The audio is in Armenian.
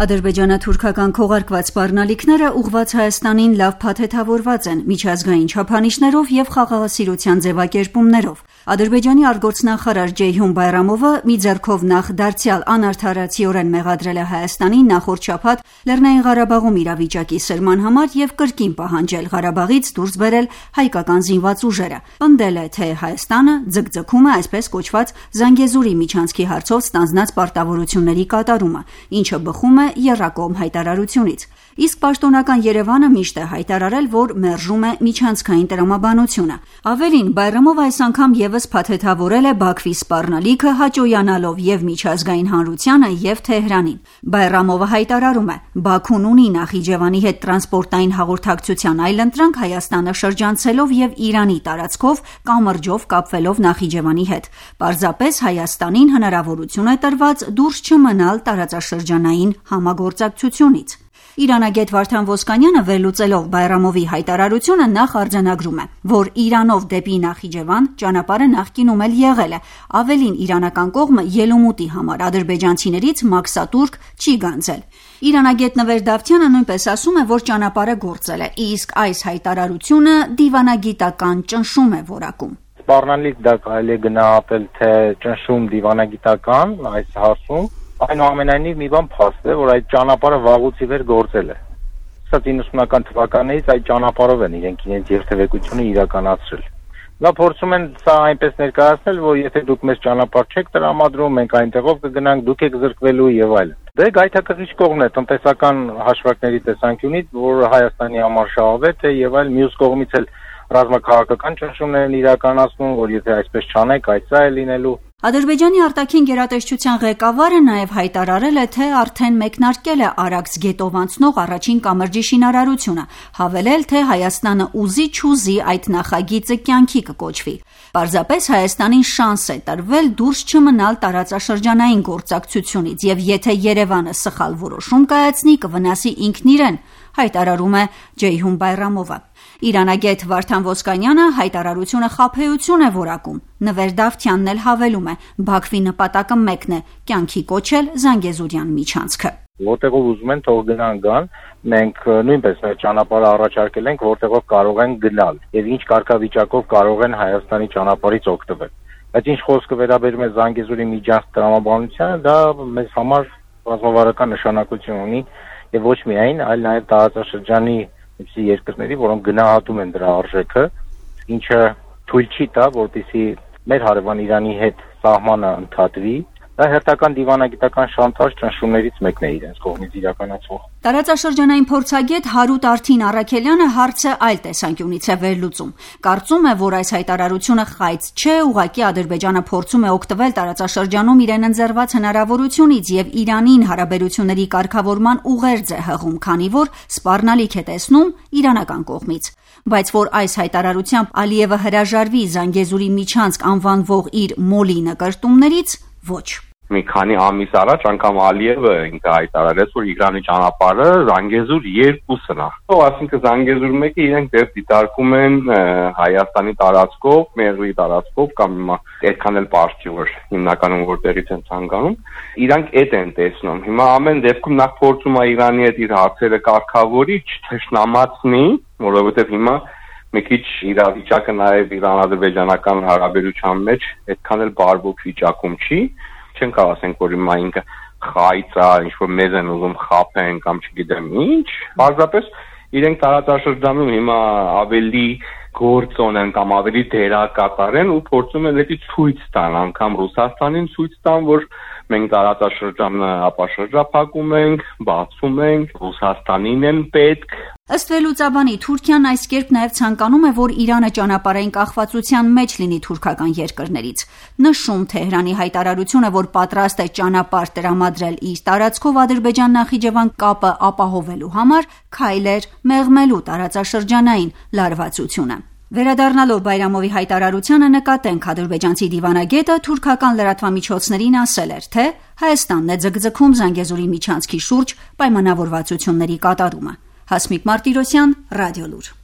Ադրբեջանա-թուրքական քողարկված սպառնալիքները ուղղված Հայաստանին լավ փաթեթավորված են միջազգային չափանիշներով եւ խաղաղասիրության ձեւակերպումներով։ Ադրբեջանի արտգործնախարար Ջեյհուն Բայրամովը մի ձեռքով նախ դարձյալ անարդարացիորեն մեղադրել է Հայաստանին նախորդ շաբաթ Լեռնային Ղարաբաղում իրավիճակի սրման համար եւ կրկին պահանջել Ղարաբաղից դուրս բերել հայկական զինված ուժերը։ Պնդել է, թե Հայաստանը ձգձգում է այսպես կոչված Զանգեզուրի միջանցքի հարցով ստանձնած պարտավորությունների կատարումը, ինչը բխում է Եռակոմ հայտարարությունից։ Իսկ պաշտոնական Երևանը միշտ է հայտարարել, որ մերժում է միջանցքային տրամաբանությունը։ Ավելին, Բայրամով այս անգամ եւս փաթեթավորել է Բաքվի սպառնալիքը հաճոյանալով եւ միջազգային հանրությանը եւ Թեհրանին։ Բայրամովը հայտարարում է. Բաքուն ունի Նախիջևանի հետ տրանսպորտային հաղորդակցության այլընտրանք Հայաստանը շրջանցելով եւ Իրանի տարածքով կամրջով կապվելով Նախիջևանի հետ։ Պարզապես Հայաստանին հնարավորություն է տրված դուրս չմնալ տարածաշրջանային համագործակցությունից։ Իրանագետ Վարդան Ոսկանյանը վերլուծելով Բայրամովի հայտարարությունը նախ արձանագրում է, որ Իրանով դեպի Նախիջևան ճանապարհը նախկինում էլ եղել է։ Ավելին իրանական կողմը ելումուտի համար ադրբեջանցիներից մաքսատուրք չի գանձել։ Իրանագետ Նվեր Դավթյանը նույնպես ասում է, որ ճանապարհը գործել է, իսկ այս հայտարարությունը դիվանագիտական ճնշում է որակում սպառնալիք դա կարելի գնահատել թե ճնշում դիվանագիտական այս հարցում այնուամենայնիվ մի բան փաստ է, որ այդ ճանապարհը վաղուց ի վեր գործել է։ Սա 90-ական թվականներից այդ ճանապարհով են իրենք իրենց երթևեկությունը իրականացրել։ Նա փորձում են սա այնպես ներկայացնել, որ եթե դուք մեզ ճանապարհ չեք տրամադրում, մենք այնտեղով կգնանք, դուք եք զրկվելու եւ այլն։ Դե գայթակղիչ կողմն է տնտեսական հաշվարկների տեսանկյունից, որ Հայաստանի համար շահավետ է եւ այլ մյուս կողմից էլ ռազմաքաղաքական ճնշումներ են իրականացնում, որ եթե այսպես չանեք, այդ սա է լինելու։ Ադրբեջանի արտաքին գերատեսչության ղեկավարը նաև հայտարարել է, թե արդեն մեկնարկել է Արաքս գետով անցնող առաջին կամրջի շինարարությունը, հավելել, թե Հայաստանը ուզի չուզի այդ նախագիծը կյանքի կկոչվի։ Պարզապես Հայաստանին շանս է տրվել դուրս չմնալ տարածաշրջանային գործակցությունից եւ եթե Երևանը սխալ որոշում կայացնի, կվնասի ինքն իրեն, հայտարարում է Ջեյհուն Բայրամովը։ Իրանագետ Վարդան Ոսկանյանը հայտարարությունը խափեություն է որակում։ Նվեր Դավթյանն էլ հավելում է. Բաքվի նպատակը մեկն է՝ կյանքի կոչել Զանգեզուրյան միջանցքը որտեղով ուզում են թող գնան գան մենք նույնպես մեր ճանապարհը առաջարկել ենք որտեղով կարող են գնալ եւ ինչ կարգավիճակով կարող են Հայաստանի ճանապարհից օգտվել բայց ինչ խոսքը վերաբերում է Զանգեզուրի միջանց տրամաբանությանը դա մեզ համար ռազմավարական նշանակություն ունի եւ ոչ միայն այլ նաեւ տարածաշրջանի այնպիսի երկրների, որոնք գնահատում են դրա արժեքը, ինչը թույլ չի տա, որպեսզի մեր հարևան Իրանի հետ սահմանը ընդհատվի Դա հերթական դիվանագիտական շանտաժ ճնշումներից մեկն է իրենց կողմից իրականացվող։ Տարածաշրջանային փորձագետ Հարութ Արթին Արաքելյանը հարցը այլ տեսանկյունից է վերլուծում։ Կարծում է, որ այս հայտարարությունը խայծ չէ, ուղղակի Ադրբեջանը փորձում է օգտվել տարածաշրջանում իրեն ընձեռված հնարավորությունից եւ Իրանին հարաբերությունների կարգավորման ուղերձ է հղում, քանի որ սպառնալիք է տեսնում իրանական կողմից բայց որ այս հայտարարությամբ Ալիևը հրաժարվի Զանգեզուրի միջանցք անվանվող իր մոլի նկարտումներից ոչ մի քանի ամիս առաջ անգամ Ալիևը ինքը հայտարարեց, որ Իրանի ճանապարհը Զանգեզուր 2-ն է։ Ո՞վ ասինքն Զանգեզուր 1-ը իրենք դեռ դիտարկում են Հայաստանի տարածքով, Մեղրուի տարածքով կամ հիմա այդքան էլ պարտիոր հիմնականում որտեղից են ցանկանում։ Իրանք այդ են տեսնում։ Հիմա ամեն դեպքում նախ փորձում է Իրանի հետ իր հարցերը կարգավորի, չթշնամացնի, որովհետև հիմա մի քիչ իրավիճակը նաև Իրան-ադրբեջանական հարաբերության մեջ այդքան էլ բարվոք վիճակում չի չեն կարող ասենք որ հիմա ինքը խայծ է, ինչ որ մեզ են ուզում խափեն կամ չգիտեմ ինչ, պարզապես իրենք տարածաշրջանում հիմա ավելի գործոն են կամ ավելի դերակատար են ու փորձում են դա ցույց տան, անգամ Ռուսաստանին ցույց տան, որ մենք տարածաշրջանը ապաշրջափակում ենք, բացում ենք, Ռուսաստանին են պետք, Ըստ վերլուծաբանի Թուրքիան այս կերպ նաև ցանկանում է, որ Իրանը ճանապարհային կախվածության մեջ լինի թուրքական երկրներից։ Նշում Թեհրանի հայտարարությունը, որ պատրաստ է ճանապարհ տրամադրել իր տարածքով Ադրբեջան-Նախիջևան կապը ապահովելու համար, քայլեր մեղմելու տարածաշրջանային լարվածությունը։ Վերադառնալով Բայրամովի հայտարարությանը նկատենք ադրբեջանցի դիվանագետը թուրքական լրատվամիջոցներին ասել էր, թե Հայաստանն է ձգձգում Զանգեզուրի միջանցքի շուրջ պայմանավորվածությունների կատարումը։ Հասմիկ Մարտիրոսյան, Ռադիոլուր։